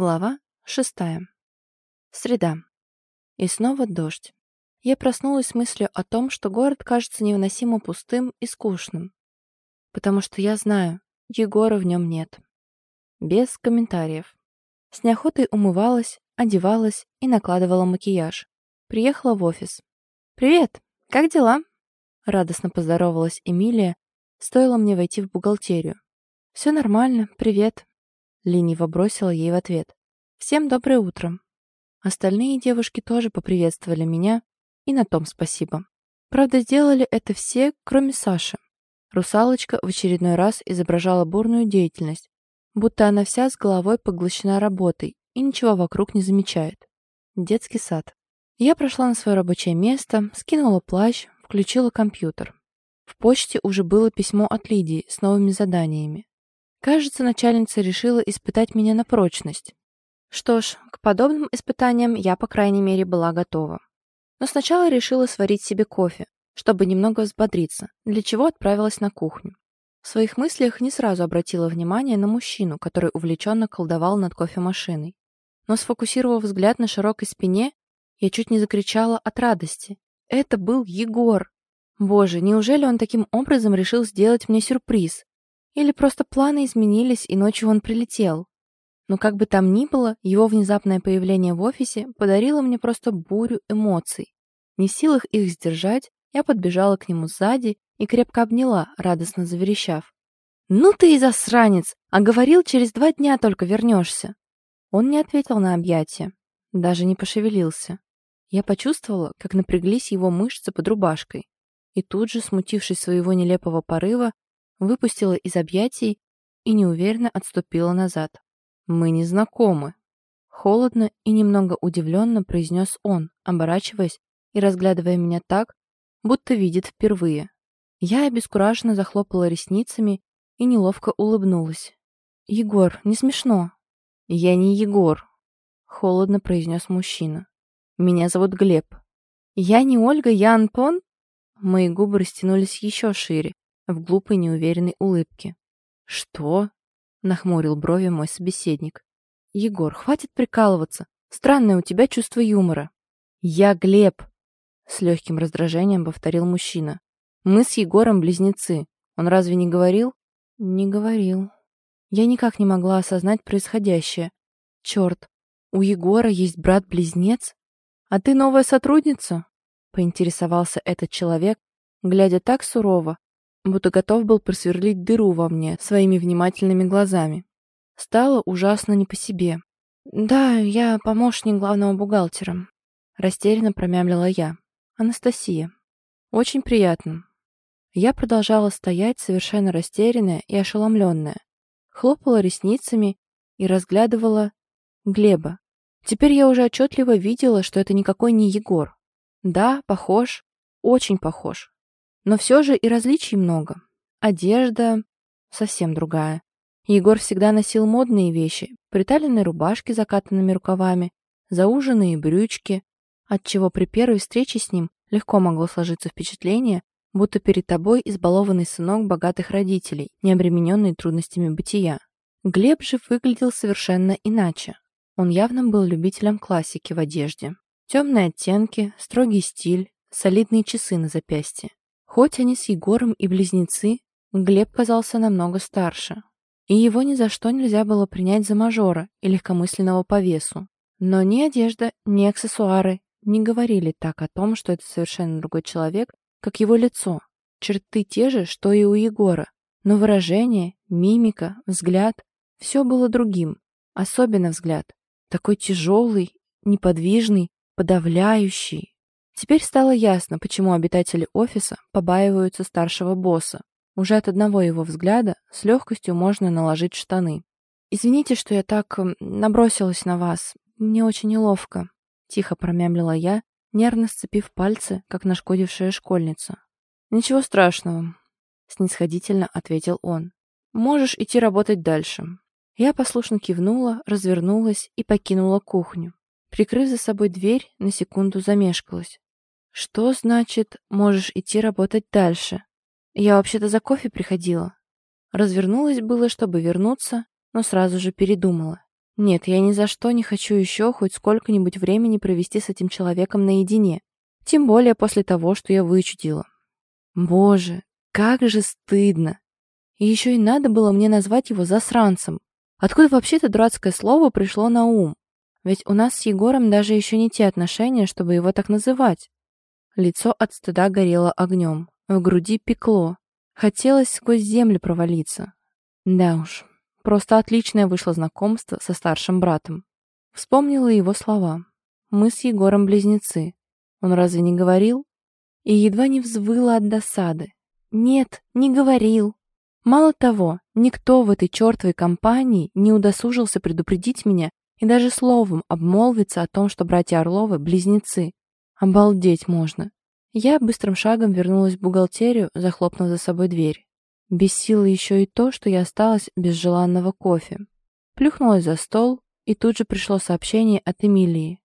Глава шестая. Среда. И снова дождь. Я проснулась с мыслью о том, что город кажется невыносимо пустым и скучным. Потому что я знаю, Егора в нем нет. Без комментариев. С неохотой умывалась, одевалась и накладывала макияж. Приехала в офис. «Привет! Как дела?» Радостно поздоровалась Эмилия, стоило мне войти в бухгалтерию. «Все нормально, привет», Лениво бросила ей в ответ. «Всем доброе утро». Остальные девушки тоже поприветствовали меня, и на том спасибо. Правда, сделали это все, кроме Саши. Русалочка в очередной раз изображала бурную деятельность, будто она вся с головой поглощена работой и ничего вокруг не замечает. Детский сад. Я прошла на свое рабочее место, скинула плащ, включила компьютер. В почте уже было письмо от Лидии с новыми заданиями. Кажется, начальница решила испытать меня на прочность. Что ж, к подобным испытаниям я, по крайней мере, была готова. Но сначала решила сварить себе кофе, чтобы немного взбодриться, для чего отправилась на кухню. В своих мыслях не сразу обратила внимание на мужчину, который увлеченно колдовал над кофемашиной. Но сфокусировав взгляд на широкой спине, я чуть не закричала от радости. Это был Егор! Боже, неужели он таким образом решил сделать мне сюрприз? Или просто планы изменились, и ночью он прилетел. Но как бы там ни было, его внезапное появление в офисе подарило мне просто бурю эмоций. Не в силах их сдержать, я подбежала к нему сзади и крепко обняла, радостно заверещав. «Ну ты и засранец! А говорил, через два дня только вернешься!» Он не ответил на объятие, даже не пошевелился. Я почувствовала, как напряглись его мышцы под рубашкой, и тут же, смутившись своего нелепого порыва, выпустила из объятий и неуверенно отступила назад. «Мы не знакомы», — холодно и немного удивленно произнес он, оборачиваясь и разглядывая меня так, будто видит впервые. Я обескураженно захлопала ресницами и неловко улыбнулась. «Егор, не смешно». «Я не Егор», — холодно произнес мужчина. «Меня зовут Глеб». «Я не Ольга, я Антон?» Мои губы растянулись еще шире, в глупой неуверенной улыбке. «Что?» — нахмурил брови мой собеседник. «Егор, хватит прикалываться. Странное у тебя чувство юмора». «Я Глеб!» — с легким раздражением повторил мужчина. «Мы с Егором близнецы. Он разве не говорил?» «Не говорил». Я никак не могла осознать происходящее. «Черт, у Егора есть брат-близнец? А ты новая сотрудница?» — поинтересовался этот человек, глядя так сурово, будто готов был просверлить дыру во мне своими внимательными глазами. Стало ужасно не по себе. «Да, я помощник главного бухгалтера», — растерянно промямлила я. «Анастасия. Очень приятно». Я продолжала стоять, совершенно растерянная и ошеломленная. Хлопала ресницами и разглядывала Глеба. Теперь я уже отчетливо видела, что это никакой не Егор. Да, похож, очень похож. Но все же и различий много. Одежда совсем другая. Егор всегда носил модные вещи, приталенные рубашки закатанными рукавами, зауженные брючки, отчего при первой встрече с ним легко могло сложиться впечатление, будто перед тобой избалованный сынок богатых родителей, не обремененный трудностями бытия. Глеб же выглядел совершенно иначе. Он явно был любителем классики в одежде. Темные оттенки, строгий стиль, солидные часы на запястье. Хоть они с Егором и близнецы, Глеб казался намного старше, и его ни за что нельзя было принять за мажора и легкомысленного по весу. Но ни одежда, ни аксессуары не говорили так о том, что это совершенно другой человек, как его лицо. Черты те же, что и у Егора, но выражение, мимика, взгляд — все было другим. Особенно взгляд. Такой тяжелый, неподвижный, подавляющий. Теперь стало ясно, почему обитатели офиса побаиваются старшего босса. Уже от одного его взгляда с легкостью можно наложить штаны. «Извините, что я так набросилась на вас. Мне очень неловко», — тихо промямлила я, нервно сцепив пальцы, как нашкодившая школьница. «Ничего страшного», — снисходительно ответил он. «Можешь идти работать дальше». Я послушно кивнула, развернулась и покинула кухню. Прикрыв за собой дверь, на секунду замешкалась. Что значит «можешь идти работать дальше»? Я вообще-то за кофе приходила. Развернулась было, чтобы вернуться, но сразу же передумала. Нет, я ни за что не хочу еще хоть сколько-нибудь времени провести с этим человеком наедине. Тем более после того, что я вычудила. Боже, как же стыдно. И еще и надо было мне назвать его засранцем. Откуда вообще это дурацкое слово пришло на ум? Ведь у нас с Егором даже еще не те отношения, чтобы его так называть. Лицо от стыда горело огнем. В груди пекло. Хотелось сквозь землю провалиться. Да уж, просто отличное вышло знакомство со старшим братом. Вспомнила его слова. Мы с Егором близнецы. Он разве не говорил? И едва не взвыла от досады. Нет, не говорил. Мало того, никто в этой чертовой компании не удосужился предупредить меня и даже словом обмолвиться о том, что братья Орловы — близнецы. Обалдеть можно. Я быстрым шагом вернулась в бухгалтерию, захлопнув за собой дверь. Бесило еще и то, что я осталась без желанного кофе. Плюхнулась за стол, и тут же пришло сообщение от Эмилии.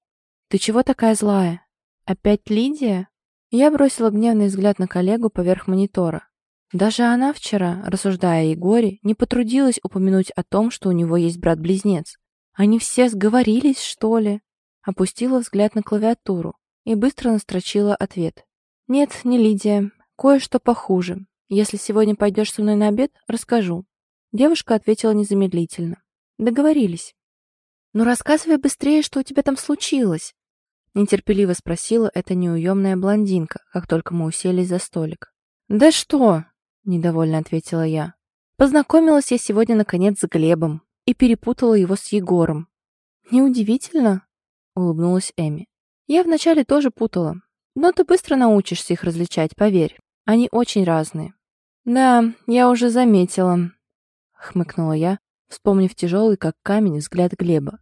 «Ты чего такая злая? Опять Лидия?» Я бросила гневный взгляд на коллегу поверх монитора. Даже она вчера, рассуждая о Егоре, не потрудилась упомянуть о том, что у него есть брат-близнец. Они все сговорились, что ли? Опустила взгляд на клавиатуру и быстро настрочила ответ. «Нет, не Лидия. Кое-что похуже. Если сегодня пойдешь со мной на обед, расскажу». Девушка ответила незамедлительно. «Договорились». «Ну рассказывай быстрее, что у тебя там случилось», нетерпеливо спросила эта неуемная блондинка, как только мы уселись за столик. «Да что?» — недовольно ответила я. «Познакомилась я сегодня, наконец, с Глебом и перепутала его с Егором». «Неудивительно?» — улыбнулась Эми. «Я вначале тоже путала, но ты быстро научишься их различать, поверь. Они очень разные». «Да, я уже заметила», — хмыкнула я, вспомнив тяжелый, как камень, взгляд Глеба.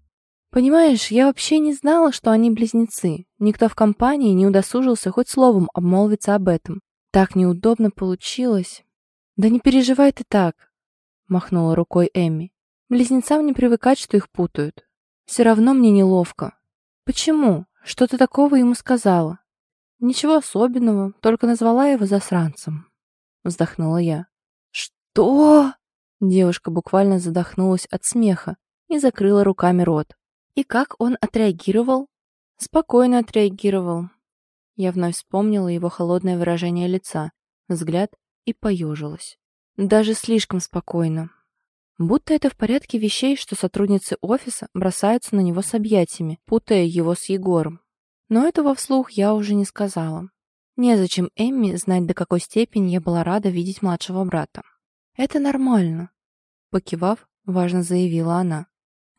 «Понимаешь, я вообще не знала, что они близнецы. Никто в компании не удосужился хоть словом обмолвиться об этом. Так неудобно получилось». «Да не переживай ты так», — махнула рукой Эми. «Близнецам не привыкать, что их путают. Все равно мне неловко». «Почему? Что ты такого ему сказала?» «Ничего особенного, только назвала его засранцем», — вздохнула я. «Что?» Девушка буквально задохнулась от смеха и закрыла руками рот. «И как он отреагировал?» «Спокойно отреагировал». Я вновь вспомнила его холодное выражение лица, взгляд и поежилась. Даже слишком спокойно. Будто это в порядке вещей, что сотрудницы офиса бросаются на него с объятиями, путая его с Егором. Но этого вслух я уже не сказала. Незачем Эмми знать, до какой степени я была рада видеть младшего брата. «Это нормально», — покивав, важно заявила она.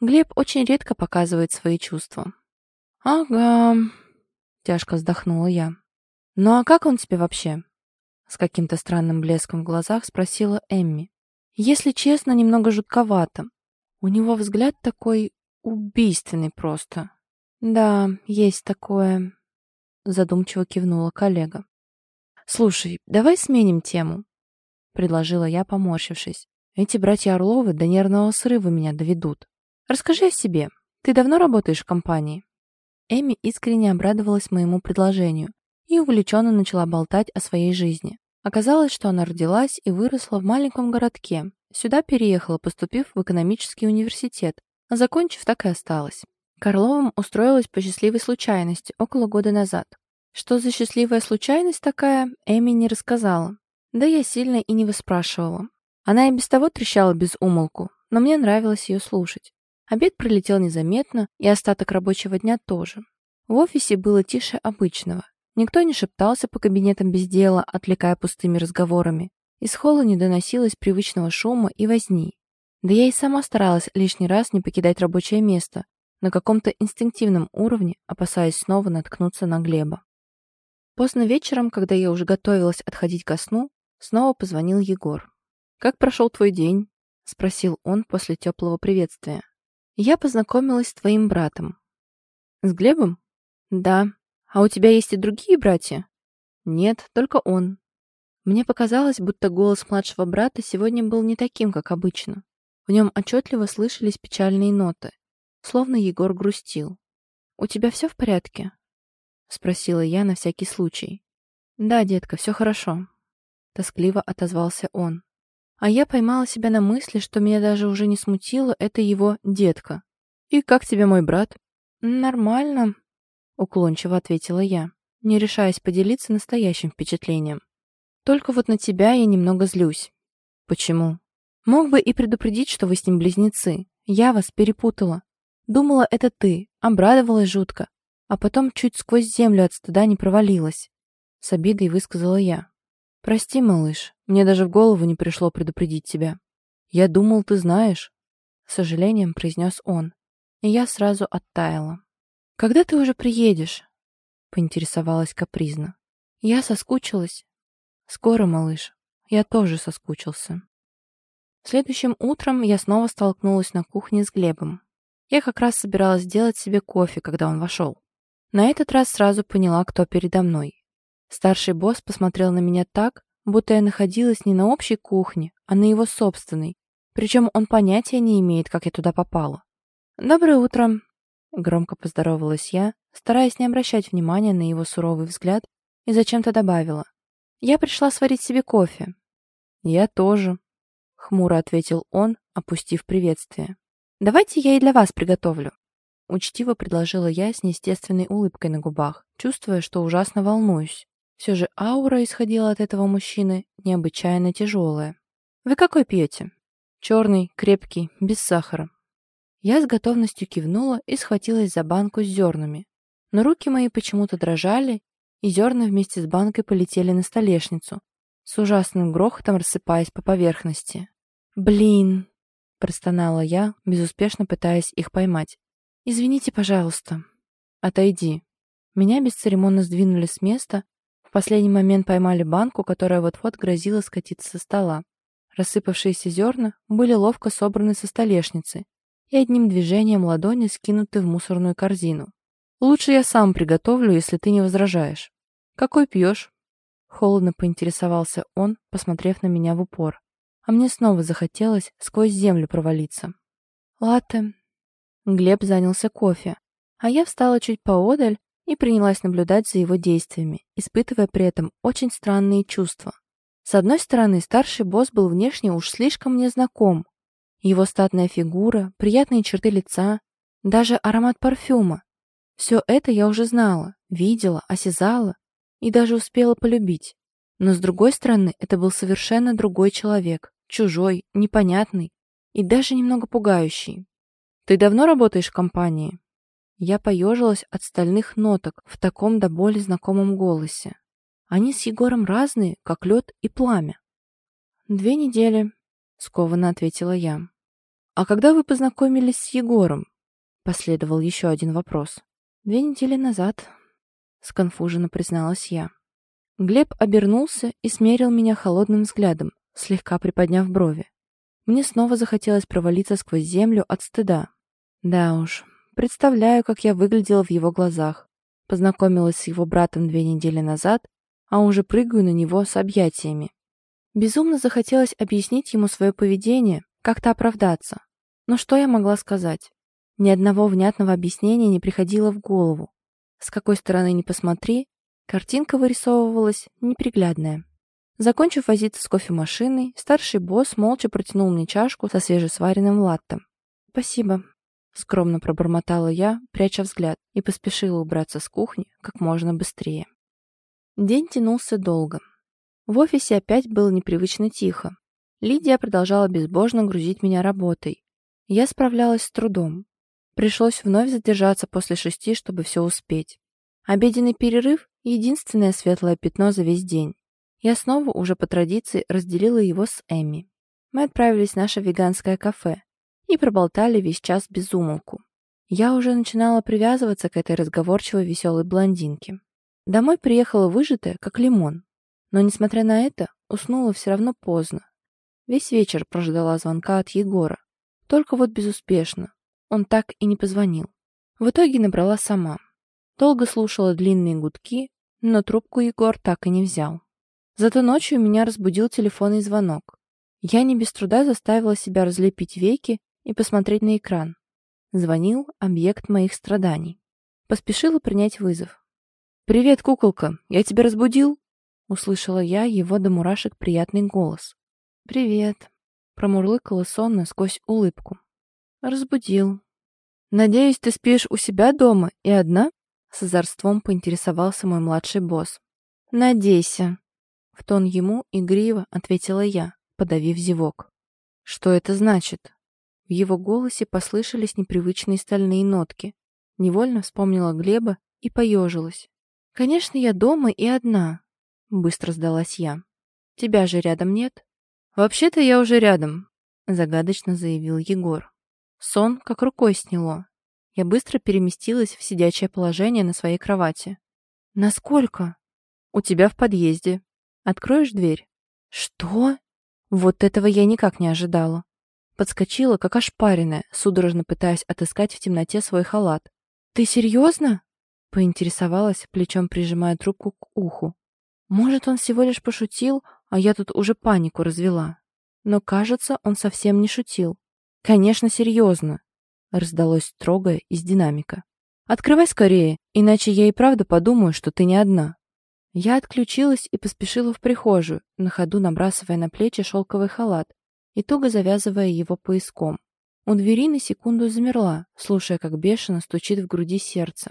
«Глеб очень редко показывает свои чувства». «Ага», — тяжко вздохнула я. «Ну а как он тебе вообще?» С каким-то странным блеском в глазах спросила Эмми. «Если честно, немного жутковато. У него взгляд такой убийственный просто. «Да, есть такое», — задумчиво кивнула коллега. «Слушай, давай сменим тему», — предложила я, поморщившись. «Эти братья Орловы до нервного срыва меня доведут. Расскажи о себе. Ты давно работаешь в компании?» Эми искренне обрадовалась моему предложению и увлеченно начала болтать о своей жизни. Оказалось, что она родилась и выросла в маленьком городке. Сюда переехала, поступив в экономический университет, а закончив, так и осталась. Карловым устроилась по счастливой случайности около года назад. Что за счастливая случайность такая, Эми не рассказала. Да я сильно и не выспрашивала. Она и без того трещала без умолку, но мне нравилось ее слушать. Обед пролетел незаметно, и остаток рабочего дня тоже. В офисе было тише обычного. Никто не шептался по кабинетам без дела, отвлекая пустыми разговорами. Из холла не доносилось привычного шума и возни. Да я и сама старалась лишний раз не покидать рабочее место, на каком-то инстинктивном уровне, опасаясь снова наткнуться на Глеба. Поздно вечером, когда я уже готовилась отходить ко сну, снова позвонил Егор. «Как прошел твой день?» — спросил он после теплого приветствия. «Я познакомилась с твоим братом». «С Глебом?» «Да. А у тебя есть и другие братья?» «Нет, только он». Мне показалось, будто голос младшего брата сегодня был не таким, как обычно. В нем отчетливо слышались печальные ноты, словно Егор грустил. «У тебя все в порядке?» — спросила я на всякий случай. «Да, детка, все хорошо», — тоскливо отозвался он. А я поймала себя на мысли, что меня даже уже не смутило это его «детка». «И как тебе мой брат?» «Нормально», — уклончиво ответила я, не решаясь поделиться настоящим впечатлением. «Только вот на тебя я немного злюсь». «Почему?» «Мог бы и предупредить, что вы с ним близнецы. Я вас перепутала. Думала, это ты, обрадовалась жутко, а потом чуть сквозь землю от стыда не провалилась». С обидой высказала я. «Прости, малыш, мне даже в голову не пришло предупредить тебя. Я думал, ты знаешь», — с сожалением произнес он, и я сразу оттаяла. «Когда ты уже приедешь?» — поинтересовалась капризно. Я соскучилась. «Скоро, малыш. Я тоже соскучился». Следующим утром я снова столкнулась на кухне с Глебом. Я как раз собиралась сделать себе кофе, когда он вошел. На этот раз сразу поняла, кто передо мной. Старший босс посмотрел на меня так, будто я находилась не на общей кухне, а на его собственной. Причем он понятия не имеет, как я туда попала. «Доброе утро!» — громко поздоровалась я, стараясь не обращать внимания на его суровый взгляд, и зачем-то добавила. «Я пришла сварить себе кофе». «Я тоже», — хмуро ответил он, опустив приветствие. «Давайте я и для вас приготовлю». Учтиво предложила я с неестественной улыбкой на губах, чувствуя, что ужасно волнуюсь. Все же аура исходила от этого мужчины необычайно тяжелая. «Вы какой пьете?» «Черный, крепкий, без сахара». Я с готовностью кивнула и схватилась за банку с зернами. Но руки мои почему-то дрожали, и зерна вместе с банкой полетели на столешницу, с ужасным грохотом рассыпаясь по поверхности. «Блин!» – простонала я, безуспешно пытаясь их поймать. «Извините, пожалуйста». «Отойди». Меня бесцеремонно сдвинули с места, в последний момент поймали банку, которая вот-вот грозила скатиться со стола. Рассыпавшиеся зерна были ловко собраны со столешницы и одним движением ладони скинуты в мусорную корзину. «Лучше я сам приготовлю, если ты не возражаешь. Какой пьешь?» Холодно поинтересовался он, посмотрев на меня в упор. А мне снова захотелось сквозь землю провалиться. «Латте». Глеб занялся кофе, а я встала чуть поодаль и принялась наблюдать за его действиями, испытывая при этом очень странные чувства. С одной стороны, старший босс был внешне уж слишком мне знаком. Его статная фигура, приятные черты лица, даже аромат парфюма. Все это я уже знала, видела, осязала и даже успела полюбить. Но с другой стороны, это был совершенно другой человек, чужой, непонятный и даже немного пугающий. «Ты давно работаешь в компании?» Я поежилась от стальных ноток в таком до боли знакомом голосе. Они с Егором разные, как лед и пламя. «Две недели», — скованно ответила я. «А когда вы познакомились с Егором?» Последовал еще один вопрос. «Две недели назад», — сконфуженно призналась я. Глеб обернулся и смерил меня холодным взглядом, слегка приподняв брови. Мне снова захотелось провалиться сквозь землю от стыда. Да уж, Представляю, как я выглядела в его глазах. Познакомилась с его братом две недели назад, а уже прыгаю на него с объятиями. Безумно захотелось объяснить ему свое поведение, как-то оправдаться. Но что я могла сказать? Ни одного внятного объяснения не приходило в голову. С какой стороны ни посмотри, картинка вырисовывалась неприглядная. Закончив возиться с кофемашиной, старший босс молча протянул мне чашку со свежесваренным латтем. «Спасибо», Скромно пробормотала я, пряча взгляд, и поспешила убраться с кухни как можно быстрее. День тянулся долго. В офисе опять было непривычно тихо. Лидия продолжала безбожно грузить меня работой. Я справлялась с трудом. Пришлось вновь задержаться после шести, чтобы все успеть. Обеденный перерыв — единственное светлое пятно за весь день. Я снова уже по традиции разделила его с Эми. Мы отправились в наше веганское кафе, и проболтали весь час без умолку. Я уже начинала привязываться к этой разговорчивой веселой блондинке. Домой приехала выжатая, как лимон. Но, несмотря на это, уснула все равно поздно. Весь вечер прождала звонка от Егора. Только вот безуспешно. Он так и не позвонил. В итоге набрала сама. Долго слушала длинные гудки, но трубку Егор так и не взял. Зато ночью меня разбудил телефонный звонок. Я не без труда заставила себя разлепить веки и посмотреть на экран. Звонил объект моих страданий. Поспешила принять вызов. «Привет, куколка, я тебя разбудил?» Услышала я его до мурашек приятный голос. «Привет», — промурлыкала сонно сквозь улыбку. «Разбудил». «Надеюсь, ты спишь у себя дома и одна?» С озорством поинтересовался мой младший босс. «Надейся», — в тон ему игриво ответила я, подавив зевок. «Что это значит?» В его голосе послышались непривычные стальные нотки. Невольно вспомнила Глеба и поежилась. «Конечно, я дома и одна», — быстро сдалась я. «Тебя же рядом нет?» «Вообще-то я уже рядом», — загадочно заявил Егор. Сон как рукой сняло. Я быстро переместилась в сидячее положение на своей кровати. «Насколько?» «У тебя в подъезде. Откроешь дверь?» «Что?» Вот этого я никак не ожидала. Подскочила, как ошпаренная, судорожно пытаясь отыскать в темноте свой халат. «Ты серьезно?» Поинтересовалась, плечом прижимая трубку к уху. Может, он всего лишь пошутил, а я тут уже панику развела. Но, кажется, он совсем не шутил. «Конечно, серьезно!» Раздалось строгое из динамика. «Открывай скорее, иначе я и правда подумаю, что ты не одна». Я отключилась и поспешила в прихожую, на ходу набрасывая на плечи шелковый халат и туго завязывая его пояском. У двери на секунду замерла, слушая, как бешено стучит в груди сердце.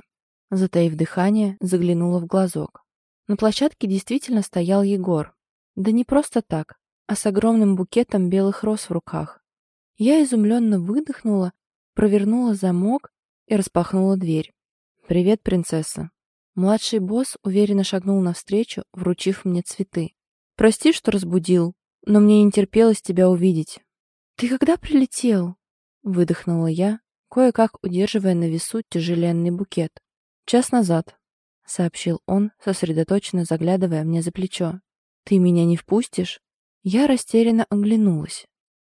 Затаив дыхание, заглянула в глазок. На площадке действительно стоял Егор. Да не просто так, а с огромным букетом белых роз в руках. Я изумленно выдохнула, провернула замок и распахнула дверь. «Привет, принцесса». Младший босс уверенно шагнул навстречу, вручив мне цветы. «Прости, что разбудил, но мне не терпелось тебя увидеть». «Ты когда прилетел?» — выдохнула я, кое-как удерживая на весу тяжеленный букет. «Час назад», — сообщил он, сосредоточенно заглядывая мне за плечо. «Ты меня не впустишь?» Я растерянно оглянулась.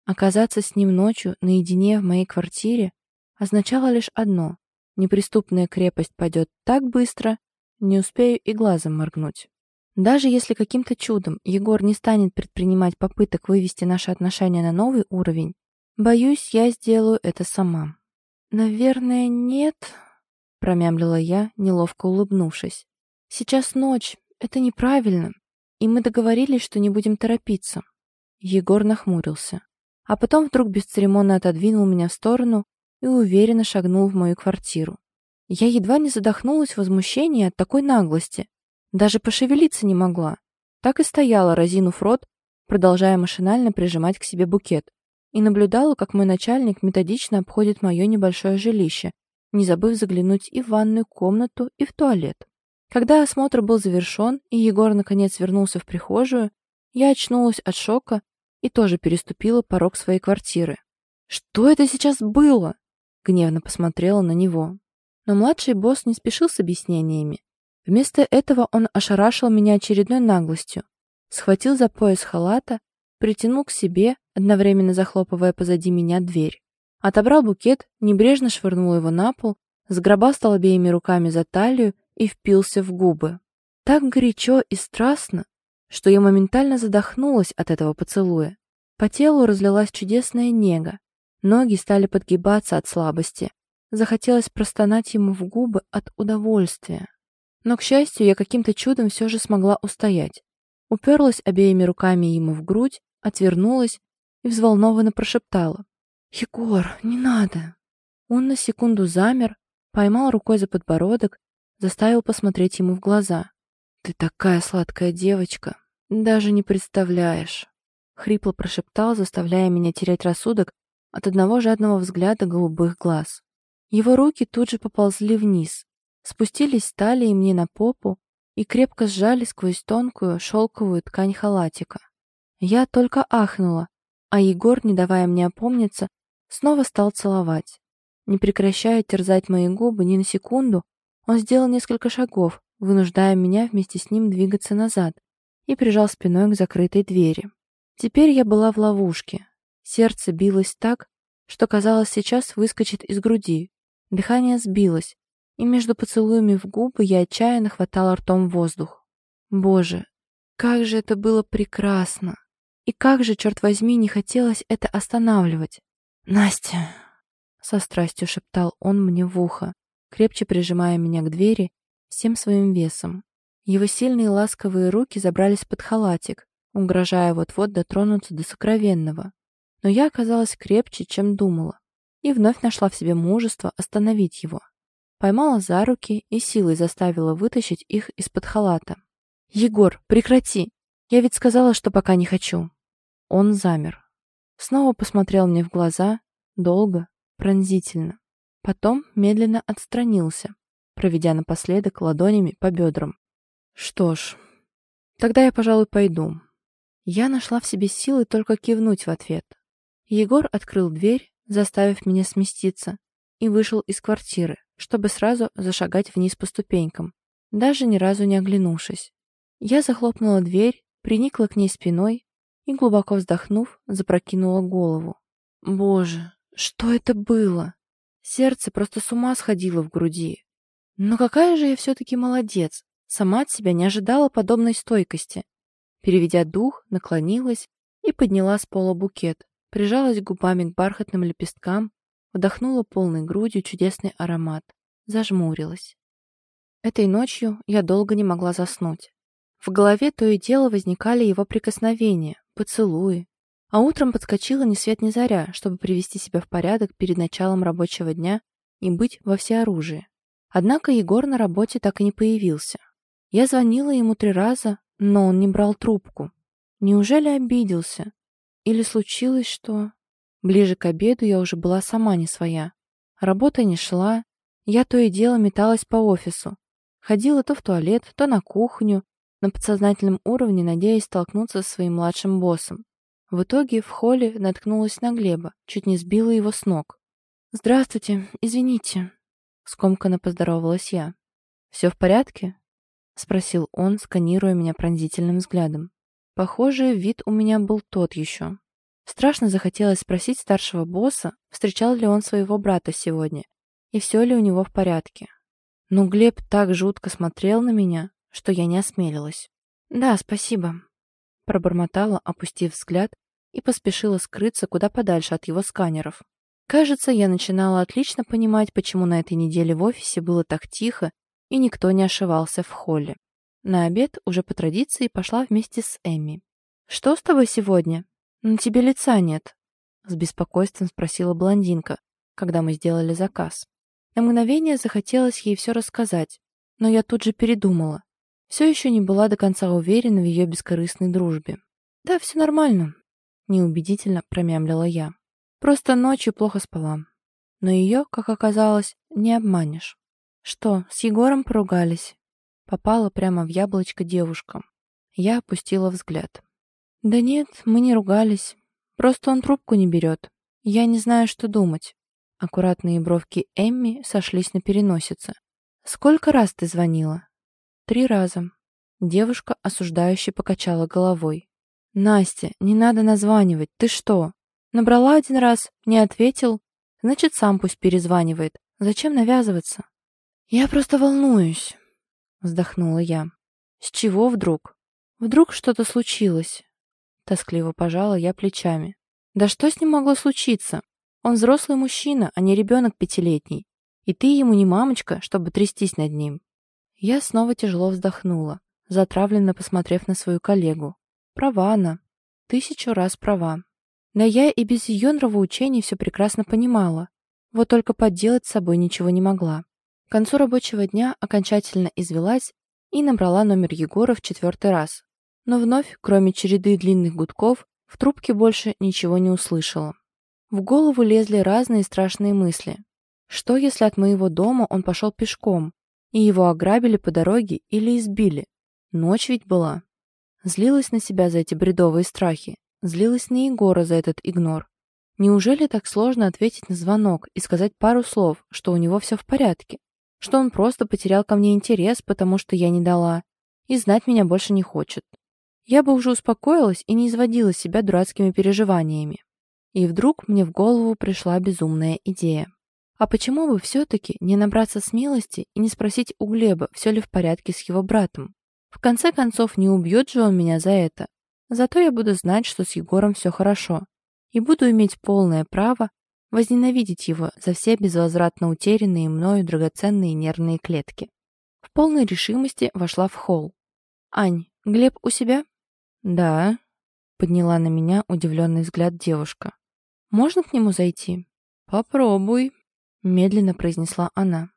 Оказаться с ним ночью наедине в моей квартире означало лишь одно — неприступная крепость падет так быстро, не успею и глазом моргнуть. Даже если каким-то чудом Егор не станет предпринимать попыток вывести наши отношения на новый уровень, боюсь, я сделаю это сама. «Наверное, нет», — промямлила я, неловко улыбнувшись. «Сейчас ночь, это неправильно, и мы договорились, что не будем торопиться». Егор нахмурился а потом вдруг бесцеремонно отодвинул меня в сторону и уверенно шагнул в мою квартиру. Я едва не задохнулась в возмущении от такой наглости. Даже пошевелиться не могла. Так и стояла, разинув рот, продолжая машинально прижимать к себе букет, и наблюдала, как мой начальник методично обходит мое небольшое жилище, не забыв заглянуть и в ванную комнату, и в туалет. Когда осмотр был завершен, и Егор наконец вернулся в прихожую, я очнулась от шока и тоже переступила порог своей квартиры. «Что это сейчас было?» Гневно посмотрела на него. Но младший босс не спешил с объяснениями. Вместо этого он ошарашил меня очередной наглостью, схватил за пояс халата, притянул к себе, одновременно захлопывая позади меня дверь. Отобрал букет, небрежно швырнул его на пол, сгробастал обеими руками за талию и впился в губы. Так горячо и страстно, что я моментально задохнулась от этого поцелуя. По телу разлилась чудесная нега. Ноги стали подгибаться от слабости. Захотелось простонать ему в губы от удовольствия. Но, к счастью, я каким-то чудом все же смогла устоять. Уперлась обеими руками ему в грудь, отвернулась и взволнованно прошептала. «Егор, не надо!» Он на секунду замер, поймал рукой за подбородок, заставил посмотреть ему в глаза. «Ты такая сладкая девочка, даже не представляешь!» Хрипло прошептал, заставляя меня терять рассудок от одного жадного взгляда голубых глаз. Его руки тут же поползли вниз, спустились с талии мне на попу и крепко сжали сквозь тонкую шелковую ткань халатика. Я только ахнула, а Егор, не давая мне опомниться, снова стал целовать. Не прекращая терзать мои губы ни на секунду, он сделал несколько шагов, вынуждая меня вместе с ним двигаться назад, и прижал спиной к закрытой двери. Теперь я была в ловушке. Сердце билось так, что, казалось, сейчас выскочит из груди. Дыхание сбилось, и между поцелуями в губы я отчаянно хватала ртом воздух. Боже, как же это было прекрасно! И как же, черт возьми, не хотелось это останавливать. «Настя!» — со страстью шептал он мне в ухо, крепче прижимая меня к двери всем своим весом. Его сильные ласковые руки забрались под халатик, угрожая вот-вот дотронуться до сокровенного. Но я оказалась крепче, чем думала. и вновь нашла в себе мужество остановить его. Поймала за руки и силой заставила вытащить их из-под халата. «Егор, прекрати! Я ведь сказала, что пока не хочу!» Он замер. Снова посмотрел мне в глаза, долго, пронзительно. Потом медленно отстранился, проведя напоследок ладонями по бедрам. «Что ж, тогда я, пожалуй, пойду». Я нашла в себе силы только кивнуть в ответ. Егор открыл дверь, заставив меня сместиться, и вышел из квартиры, чтобы сразу зашагать вниз по ступенькам, даже ни разу не оглянувшись. Я захлопнула дверь, приникла к ней спиной и, глубоко вздохнув, запрокинула голову. Боже, что это было? Сердце просто с ума сходило в груди. Но какая же я все-таки молодец, сама от себя не ожидала подобной стойкости. Переведя дух, наклонилась и подняла с пола букет, прижалась губами к бархатным лепесткам Вдохнула полной грудью чудесный аромат. Зажмурилась. Этой ночью я долго не могла заснуть. В голове то и дело возникали его прикосновения, поцелуи. А утром подскочила ни свет ни заря, чтобы привести себя в порядок перед началом рабочего дня и быть во всеоружии. Однако Егор на работе так и не появился. Я звонила ему три раза, но он не брал трубку. Неужели обиделся? Или случилось что... Ближе к обеду я уже была сама не своя. Работа не шла, я то и дело металась по офису. Ходила то в туалет, то на кухню, на подсознательном уровне надеясь столкнуться со своим младшим боссом. В итоге в холле наткнулась на Глеба, чуть не сбила его с ног. «Здравствуйте, извините», — скомканно поздоровалась я. «Все в порядке?» — спросил он, сканируя меня пронзительным взглядом. Похоже, вид у меня был тот еще. Страшно захотелось спросить старшего босса, встречал ли он своего брата сегодня, и все ли у него в порядке. Но Глеб так жутко смотрел на меня, что я не осмелилась. «Да, спасибо», — пробормотала, опустив взгляд, и поспешила скрыться куда подальше от его сканеров. Кажется, я начинала отлично понимать, почему на этой неделе в офисе было так тихо, и никто не ошивался в холле. На обед уже по традиции пошла вместе с Эмми. «Что с тобой сегодня?» «На тебе лица нет», — с беспокойством спросила блондинка, когда мы сделали заказ. На мгновение захотелось ей все рассказать, но я тут же передумала. Все еще не была до конца уверена в ее бескорыстной дружбе. «Да, все нормально», — неубедительно промямлила я. «Просто ночью плохо спала. Но ее, как оказалось, не обманешь». «Что, с Егором поругались?» Попала прямо в яблочко девушка. Я опустила взгляд. «Да нет, мы не ругались. Просто он трубку не берет. Я не знаю, что думать». Аккуратные бровки Эмми сошлись на переносице. «Сколько раз ты звонила?» «Три раза». Девушка осуждающе покачала головой. «Настя, не надо названивать. Ты что? Набрала один раз, не ответил? Значит, сам пусть перезванивает. Зачем навязываться?» «Я просто волнуюсь», — вздохнула я. «С чего вдруг? Вдруг что-то случилось?» Тоскливо пожала я плечами. Да что с ним могло случиться? Он взрослый мужчина, а не ребенок пятилетний. И ты ему не мамочка, чтобы трястись над ним. Я снова тяжело вздохнула, затравленно посмотрев на свою коллегу. Права она. Тысячу раз права. Да я и без ее нравоучений все прекрасно понимала. Вот только подделать с собой ничего не могла. К концу рабочего дня окончательно извелась и набрала номер Егора в четвертый раз, но вновь, кроме череды длинных гудков, в трубке больше ничего не услышала. В голову лезли разные страшные мысли. Что, если от моего дома он пошел пешком, и его ограбили по дороге или избили? Ночь ведь была. Злилась на себя за эти бредовые страхи, злилась на Егора за этот игнор. Неужели так сложно ответить на звонок и сказать пару слов, что у него все в порядке? Что он просто потерял ко мне интерес, потому что я не дала, и знать меня больше не хочет? Я бы уже успокоилась и не изводила себя дурацкими переживаниями. И вдруг мне в голову пришла безумная идея. А почему бы все-таки не набраться смелости и не спросить у Глеба, все ли в порядке с его братом? В конце концов, не убьет же он меня за это. Зато я буду знать, что с Егором все хорошо. И буду иметь полное право возненавидеть его за все безвозвратно утерянные мною драгоценные нервные клетки. В полной решимости вошла в холл. «Ань, Глеб у себя?» «Да», — подняла на меня удивленный взгляд девушка. «Можно к нему зайти?» «Попробуй», — медленно произнесла она.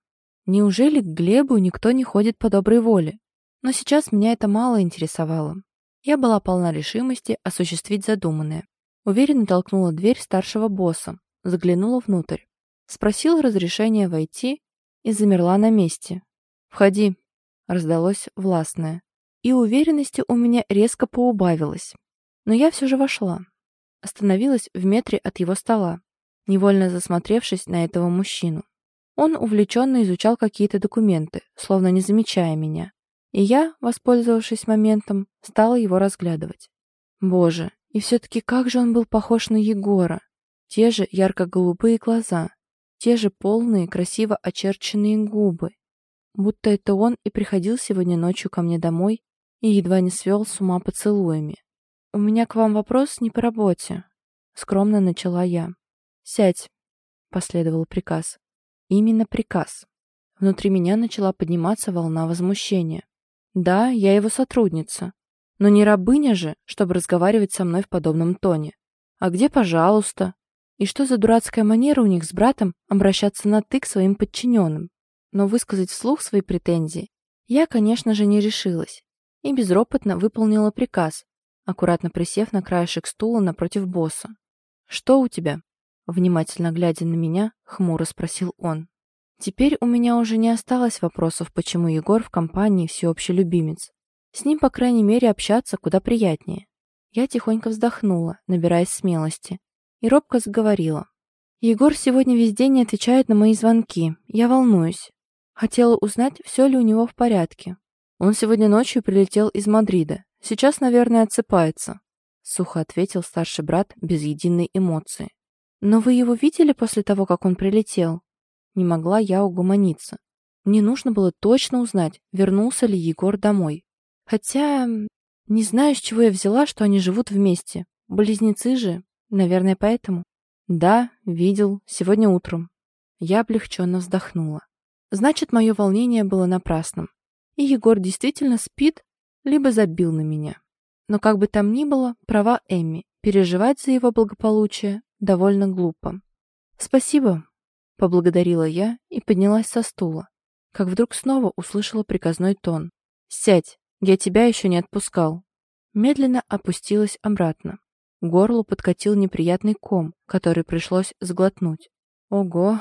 «Неужели к Глебу никто не ходит по доброй воле? Но сейчас меня это мало интересовало. Я была полна решимости осуществить задуманное. Уверенно толкнула дверь старшего босса, заглянула внутрь. Спросила разрешения войти и замерла на месте. «Входи», — раздалось властное. И уверенности у меня резко поубавилось. Но я все же вошла. Остановилась в метре от его стола, невольно засмотревшись на этого мужчину. Он увлеченно изучал какие-то документы, словно не замечая меня. И я, воспользовавшись моментом, стала его разглядывать. Боже, и все-таки как же он был похож на Егора. Те же ярко-голубые глаза, те же полные, красиво очерченные губы. Будто это он и приходил сегодня ночью ко мне домой и едва не свел с ума поцелуями. «У меня к вам вопрос не по работе», — скромно начала я. «Сядь», — последовал приказ. Именно приказ. Внутри меня начала подниматься волна возмущения. Да, я его сотрудница. Но не рабыня же, чтобы разговаривать со мной в подобном тоне. А где «пожалуйста»? И что за дурацкая манера у них с братом обращаться на «ты» к своим подчиненным? Но высказать вслух свои претензии я, конечно же, не решилась и безропотно выполнила приказ, аккуратно присев на краешек стула напротив босса. «Что у тебя?» Внимательно глядя на меня, хмуро спросил он. Теперь у меня уже не осталось вопросов, почему Егор в компании всеобщий любимец. С ним, по крайней мере, общаться куда приятнее. Я тихонько вздохнула, набираясь смелости, и робко заговорила. Егор сегодня весь день не отвечает на мои звонки. Я волнуюсь. Хотела узнать, все ли у него в порядке. Он сегодня ночью прилетел из Мадрида. Сейчас, наверное, отсыпается. Сухо ответил старший брат без единой эмоции. «Но вы его видели после того, как он прилетел?» Не могла я угомониться. Мне нужно было точно узнать, вернулся ли Егор домой. Хотя, не знаю, с чего я взяла, что они живут вместе. Близнецы же, наверное, поэтому. Да, видел, сегодня утром. Я облегченно вздохнула. Значит, мое волнение было напрасным. И Егор действительно спит, либо забил на меня. Но как бы там ни было, права Эмми. Переживать за его благополучие довольно глупо. «Спасибо», — поблагодарила я и поднялась со стула, как вдруг снова услышала приказной тон. «Сядь, я тебя еще не отпускал». Медленно опустилась обратно. К горлу подкатил неприятный ком, который пришлось сглотнуть. Ого,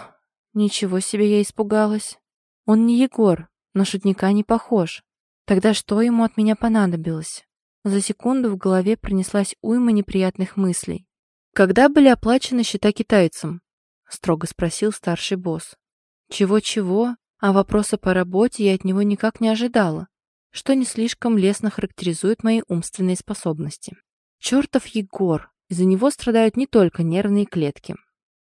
ничего себе я испугалась. Он не Егор, на шутника не похож. Тогда что ему от меня понадобилось? За секунду в голове пронеслась уйма неприятных мыслей. «Когда были оплачены счета китайцам?» — строго спросил старший босс. «Чего-чего, а вопроса по работе я от него никак не ожидала, что не слишком лестно характеризует мои умственные способности. Чертов Егор, из-за него страдают не только нервные клетки».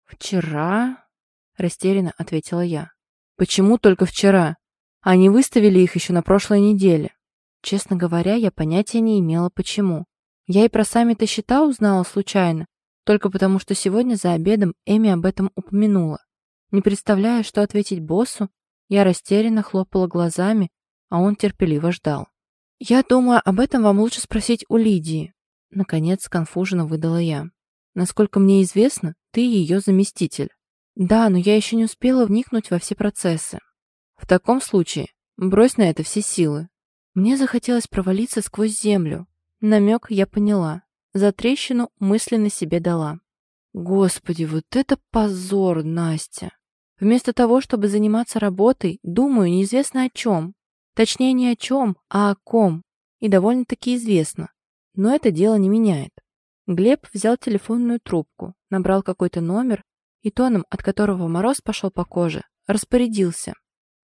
«Вчера?» — растерянно ответила я. «Почему только вчера? Они выставили их еще на прошлой неделе». Честно говоря, я понятия не имела, почему. Я и про сами-то счета узнала случайно, только потому, что сегодня за обедом Эми об этом упомянула. Не представляя, что ответить боссу, я растерянно хлопала глазами, а он терпеливо ждал. «Я думаю, об этом вам лучше спросить у Лидии», — наконец конфуженно выдала я. «Насколько мне известно, ты ее заместитель». «Да, но я еще не успела вникнуть во все процессы». «В таком случае брось на это все силы». Мне захотелось провалиться сквозь землю. Намек я поняла. За трещину мысленно себе дала. Господи, вот это позор, Настя. Вместо того, чтобы заниматься работой, думаю неизвестно о чем. Точнее, не о чем, а о ком. И довольно-таки известно. Но это дело не меняет. Глеб взял телефонную трубку, набрал какой-то номер и тоном, от которого мороз пошел по коже, распорядился.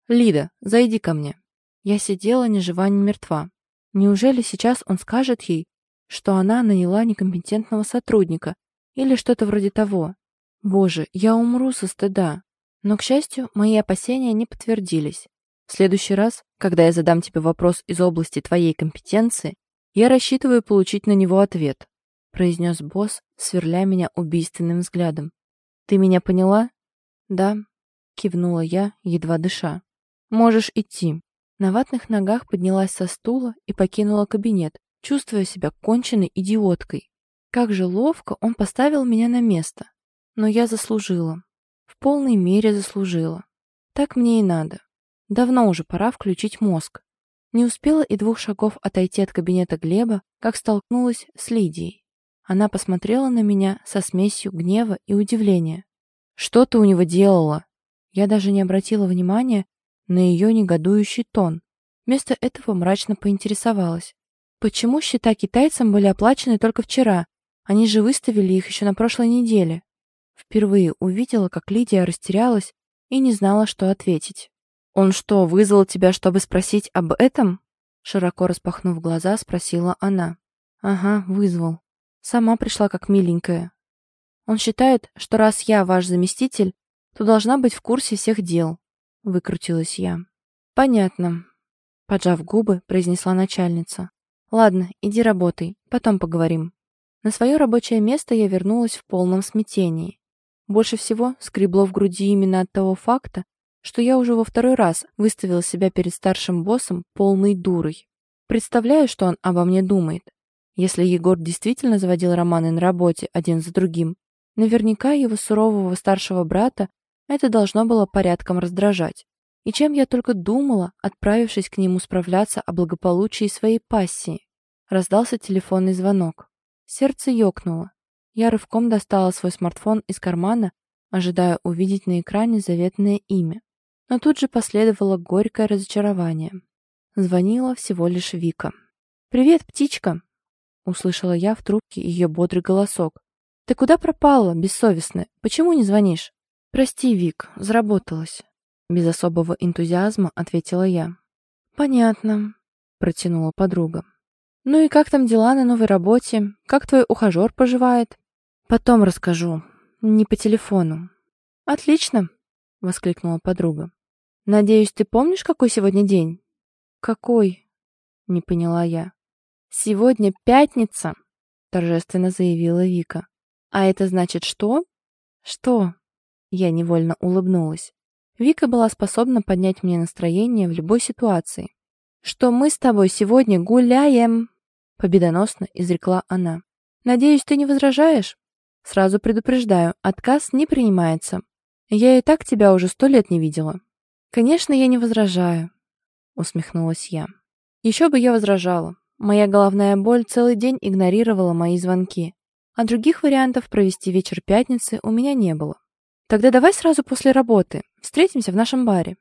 «Лида, зайди ко мне». Я сидела ни жива, ни мертва. Неужели сейчас он скажет ей, что она наняла некомпетентного сотрудника или что-то вроде того. Боже, я умру со стыда. Но, к счастью, мои опасения не подтвердились. В следующий раз, когда я задам тебе вопрос из области твоей компетенции, я рассчитываю получить на него ответ», — произнес босс, сверля меня убийственным взглядом. «Ты меня поняла?» «Да», — кивнула я, едва дыша. «Можешь идти». На ватных ногах поднялась со стула и покинула кабинет, чувствуя себя конченной идиоткой. Как же ловко он поставил меня на место. Но я заслужила. В полной мере заслужила. Так мне и надо. Давно уже пора включить мозг. Не успела и двух шагов отойти от кабинета Глеба, как столкнулась с Лидией. Она посмотрела на меня со смесью гнева и удивления. «Что ты у него делала?» Я даже не обратила внимания на ее негодующий тон. Вместо этого мрачно поинтересовалась. Почему счета китайцам были оплачены только вчера? Они же выставили их еще на прошлой неделе. Впервые увидела, как Лидия растерялась и не знала, что ответить. «Он что, вызвал тебя, чтобы спросить об этом?» Широко распахнув глаза, спросила она. «Ага, вызвал. Сама пришла как миленькая. Он считает, что раз я ваш заместитель, то должна быть в курсе всех дел», — выкрутилась я. «Понятно», — поджав губы, произнесла начальница. «Ладно, иди работай, потом поговорим». На свое рабочее место я вернулась в полном смятении. Больше всего скребло в груди именно от того факта, что я уже во второй раз выставила себя перед старшим боссом полной дурой. Представляю, что он обо мне думает. Если Егор действительно заводил романы на работе один за другим, наверняка его сурового старшего брата это должно было порядком раздражать. И чем я только думала, отправившись к нему справляться о благополучии своей пассии. Раздался телефонный звонок. Сердце ёкнуло. Я рывком достала свой смартфон из кармана, ожидая увидеть на экране заветное имя. Но тут же последовало горькое разочарование. Звонила всего лишь Вика. «Привет, птичка!» Услышала я в трубке ее бодрый голосок. «Ты куда пропала, бессовестная? Почему не звонишь?» «Прости, Вик, заработалась». Без особого энтузиазма ответила я. «Понятно», — протянула подруга. «Ну и как там дела на новой работе? Как твой ухажер поживает?» «Потом расскажу. Не по телефону». «Отлично», — воскликнула подруга. «Надеюсь, ты помнишь, какой сегодня день?» «Какой?» — не поняла я. «Сегодня пятница», — торжественно заявила Вика. «А это значит что?» «Что?» Я невольно улыбнулась. Вика была способна поднять мне настроение в любой ситуации. «Что мы с тобой сегодня гуляем!» Победоносно изрекла она. «Надеюсь, ты не возражаешь?» «Сразу предупреждаю, отказ не принимается. Я и так тебя уже сто лет не видела». «Конечно, я не возражаю», — усмехнулась я. «Еще бы я возражала. Моя головная боль целый день игнорировала мои звонки, а других вариантов провести вечер пятницы у меня не было. Тогда давай сразу после работы. Встретимся в нашем баре».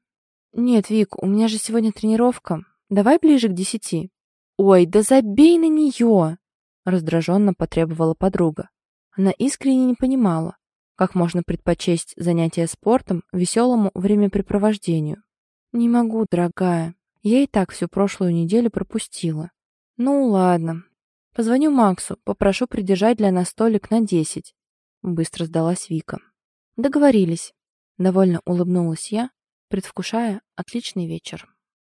«Нет, Вик, у меня же сегодня тренировка. Давай ближе к десяти». «Ой, да забей на нее!» — раздраженно потребовала подруга. Она искренне не понимала, как можно предпочесть занятие спортом веселому времяпрепровождению? Не могу, дорогая. Я и так всю прошлую неделю пропустила. Ну, ладно. Позвоню Максу, попрошу придержать для нас столик на десять. Быстро сдалась Вика. Договорились. Довольно улыбнулась я, предвкушая отличный вечер.